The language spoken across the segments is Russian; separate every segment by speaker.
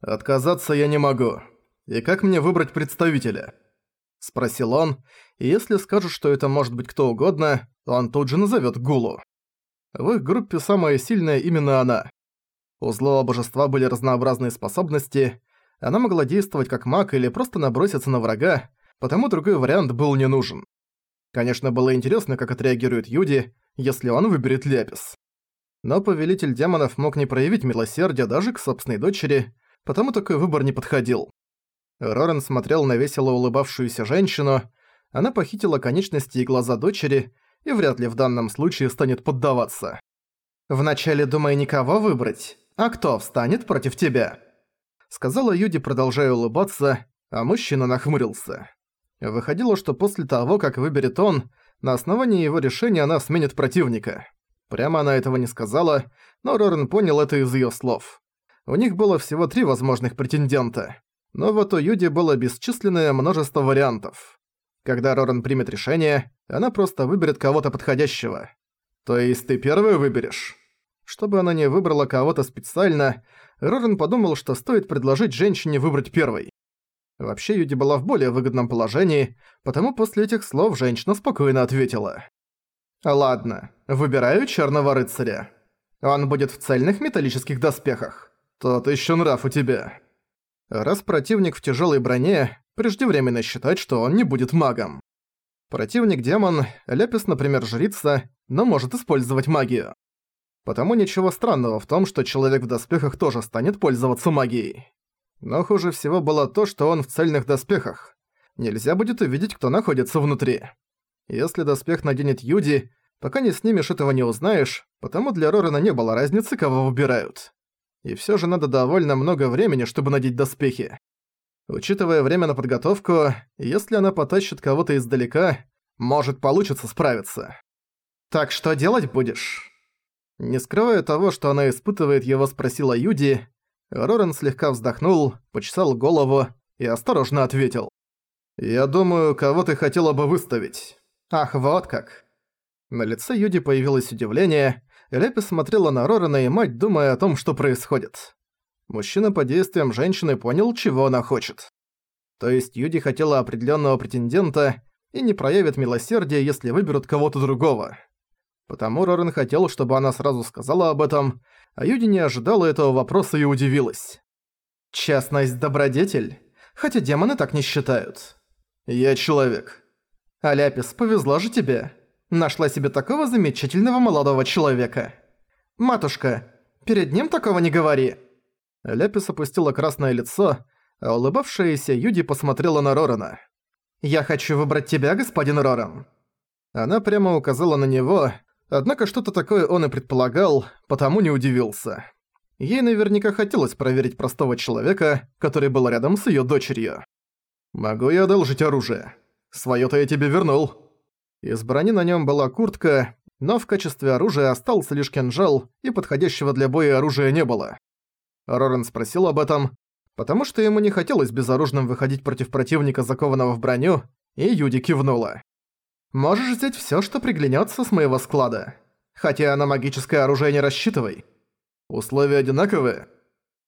Speaker 1: «Отказаться я не могу. И как мне выбрать представителя?» Спросил он, и если скажут, что это может быть кто угодно, он тут же назовет Гулу. В их группе самая сильная именно она. У злого божества были разнообразные способности, она могла действовать как маг или просто наброситься на врага, потому другой вариант был не нужен. Конечно, было интересно, как отреагирует Юди, если он выберет Ляпис. Но повелитель демонов мог не проявить милосердия даже к собственной дочери, потому такой выбор не подходил. Рорен смотрел на весело улыбавшуюся женщину, она похитила конечности и глаза дочери и вряд ли в данном случае станет поддаваться. «Вначале думай никого выбрать, а кто встанет против тебя?» Сказала Юди, продолжая улыбаться, а мужчина нахмурился. Выходило, что после того, как выберет он, на основании его решения она сменит противника. Прямо она этого не сказала, но Рорен понял это из её слов. У них было всего три возможных претендента. Но вот у Юди было бесчисленное множество вариантов. Когда Рорен примет решение, она просто выберет кого-то подходящего. То есть ты первый выберешь? Чтобы она не выбрала кого-то специально, Рорен подумал, что стоит предложить женщине выбрать первой. Вообще Юди была в более выгодном положении, потому после этих слов женщина спокойно ответила. «Ладно, выбираю Черного Рыцаря. Он будет в цельных металлических доспехах. Тот еще нрав у тебя». Раз противник в тяжелой броне, преждевременно считать, что он не будет магом. Противник-демон, Лепис, например, жрица, но может использовать магию. Потому ничего странного в том, что человек в доспехах тоже станет пользоваться магией. Но хуже всего было то, что он в цельных доспехах. Нельзя будет увидеть, кто находится внутри. Если доспех наденет Юди, пока не снимешь, этого не узнаешь, потому для Рорена не было разницы, кого выбирают. И всё же надо довольно много времени, чтобы надеть доспехи. Учитывая время на подготовку, если она потащит кого-то издалека, может получится справиться. «Так что делать будешь?» Не скрывая того, что она испытывает, его спросила Юди, Рорен слегка вздохнул, почесал голову и осторожно ответил. «Я думаю, кого ты хотела бы выставить». «Ах, вот как». На лице Юди появилось удивление, Лепи смотрела на Рорена и мать, думая о том, что происходит. Мужчина по действиям женщины понял, чего она хочет. То есть Юди хотела определенного претендента и не проявит милосердия, если выберут кого-то другого. Потому Рорен хотел, чтобы она сразу сказала об этом, а Юди не ожидала этого вопроса и удивилась. «Честность – добродетель? Хотя демоны так не считают». «Я человек». «Аляпис, повезло же тебе. Нашла себе такого замечательного молодого человека». «Матушка, перед ним такого не говори». Ляпис опустила красное лицо, а улыбавшаяся Юди посмотрела на Рорана. «Я хочу выбрать тебя, господин Роран». Она прямо указала на него, Однако что-то такое он и предполагал, потому не удивился. Ей наверняка хотелось проверить простого человека, который был рядом с её дочерью. «Могу я одолжить оружие? Своё-то я тебе вернул». Из брони на нём была куртка, но в качестве оружия остался лишь кинжал, и подходящего для боя оружия не было. Рорен спросил об этом, потому что ему не хотелось безоружным выходить против противника, закованного в броню, и Юди кивнула. Можешь взять всё, что приглянётся с моего склада. Хотя на магическое оружие не рассчитывай. Условия одинаковые.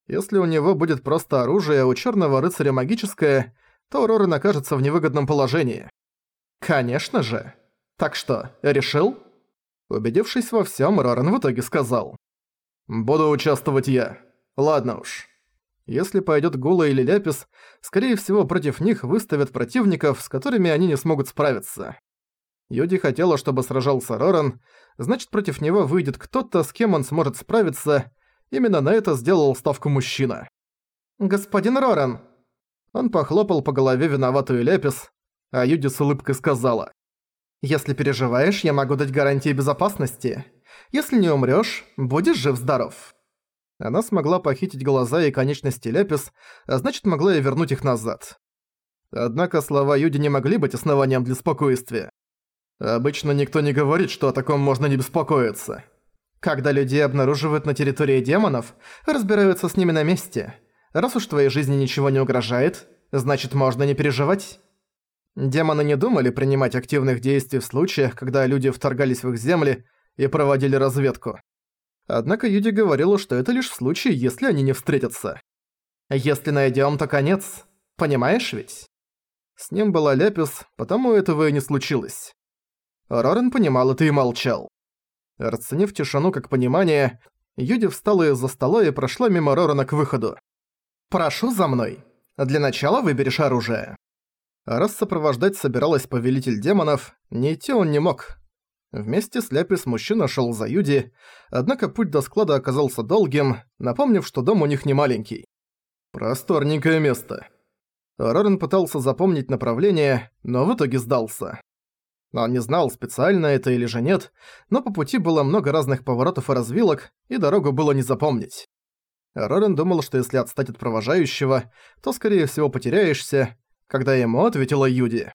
Speaker 1: Если у него будет просто оружие, а у чёрного рыцаря магическое, то Рорен окажется в невыгодном положении. Конечно же. Так что, решил? Убедившись во всём, Рорен в итоге сказал. «Буду участвовать я. Ладно уж». Если пойдёт Гула или Ляпис, скорее всего против них выставят противников, с которыми они не смогут справиться. Юди хотела, чтобы сражался Роран, значит против него выйдет кто-то, с кем он сможет справиться. Именно на это сделал ставку мужчина. «Господин Роран!» Он похлопал по голове виноватую Лепис, а Юди с улыбкой сказала. «Если переживаешь, я могу дать гарантии безопасности. Если не умрёшь, будешь жив-здоров». Она смогла похитить глаза и конечности Лепис, а значит могла и вернуть их назад. Однако слова Юди не могли быть основанием для спокойствия. Обычно никто не говорит, что о таком можно не беспокоиться. Когда людей обнаруживают на территории демонов, разбираются с ними на месте. Раз уж твоей жизни ничего не угрожает, значит можно не переживать. Демоны не думали принимать активных действий в случаях, когда люди вторгались в их земли и проводили разведку. Однако Юди говорила, что это лишь в случае, если они не встретятся. Если найдём, то конец. Понимаешь ведь? С ним была Ляпис, потому этого и не случилось. Рорен понимал это и молчал. Расценив тишину как понимание, Юди встала из-за стола и прошла мимо Рорена к выходу. «Прошу за мной. Для начала выберешь оружие». Раз сопровождать собиралась повелитель демонов, не идти он не мог. Вместе с Ляпис мужчина шел за Юди, однако путь до склада оказался долгим, напомнив, что дом у них не маленький. Просторненькое место. Рорен пытался запомнить направление, но в итоге сдался. Он не знал, специально это или же нет, но по пути было много разных поворотов и развилок, и дорогу было не запомнить. Рорен думал, что если отстать от провожающего, то, скорее всего, потеряешься, когда ему ответила Юди.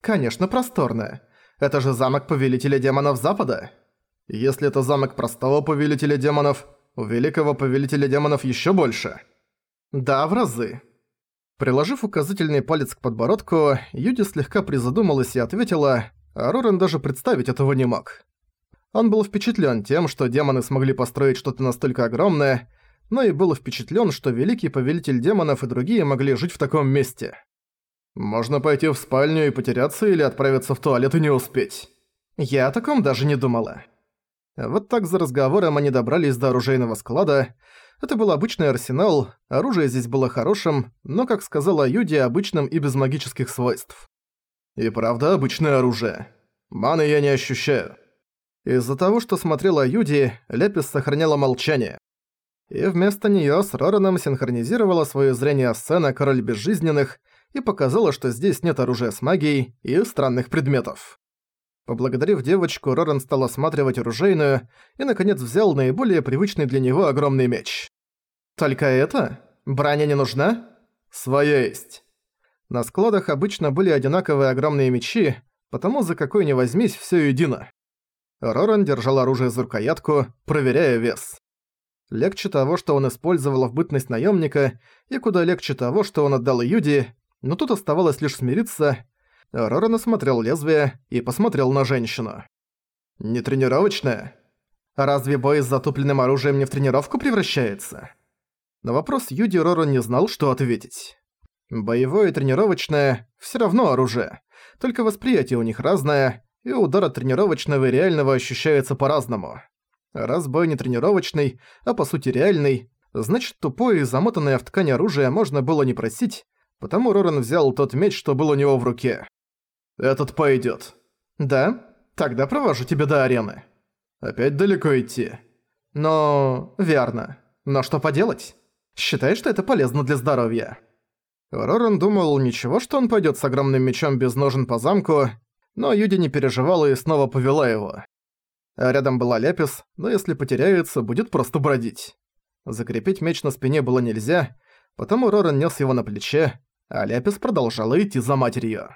Speaker 1: «Конечно, просторная. Это же замок Повелителя Демонов Запада. Если это замок простого Повелителя Демонов, у Великого Повелителя Демонов ещё больше». «Да, в разы». Приложив указательный палец к подбородку, Юди слегка призадумалась и ответила, а Рорен даже представить этого не мог. Он был впечатлен тем, что демоны смогли построить что-то настолько огромное, но и был впечатлен, что Великий Повелитель Демонов и другие могли жить в таком месте. Можно пойти в спальню и потеряться или отправиться в туалет и не успеть. Я о таком даже не думала. Вот так за разговором они добрались до оружейного склада. Это был обычный арсенал, оружие здесь было хорошим, но, как сказала Юди, обычным и без магических свойств. И правда обычное оружие. Маны я не ощущаю. Из-за того, что смотрела Юди, Лепис сохраняла молчание. И вместо неё с Рораном синхронизировала своё зрение сцена «Король Безжизненных» и показала, что здесь нет оружия с магией и странных предметов. Поблагодарив девочку, Роран стал осматривать оружейную и, наконец, взял наиболее привычный для него огромный меч. «Только это? Броня не нужна?» «Своя есть». На складах обычно были одинаковые огромные мечи, потому за какой ни возьмись, всё едино. Роран держал оружие за рукоятку, проверяя вес. Легче того, что он использовал в бытность наемника, и куда легче того, что он отдал Юди, но тут оставалось лишь смириться. Роран осмотрел лезвие и посмотрел на женщину. «Не тренировочная? Разве бой с затупленным оружием не в тренировку превращается?» На вопрос Юди Роран не знал, что ответить. Боевое и тренировочное – всё равно оружие, только восприятие у них разное, и удар от тренировочного и реального ощущается по-разному. Раз бой не тренировочный, а по сути реальный, значит тупое и замотанное в ткань оружие можно было не просить, потому Роран взял тот меч, что был у него в руке. «Этот пойдёт». «Да? Тогда провожу тебя до арены». «Опять далеко идти?» «Но... верно. Но что поделать? Считай, что это полезно для здоровья». Роран думал, ничего, что он пойдет с огромным мечом без ножен по замку, но Юди не переживала и снова повела его. рядом была Ляпис, но если потеряется, будет просто бродить. Закрепить меч на спине было нельзя, потому Роран нес его на плече, а Ляпис продолжала идти за матерью.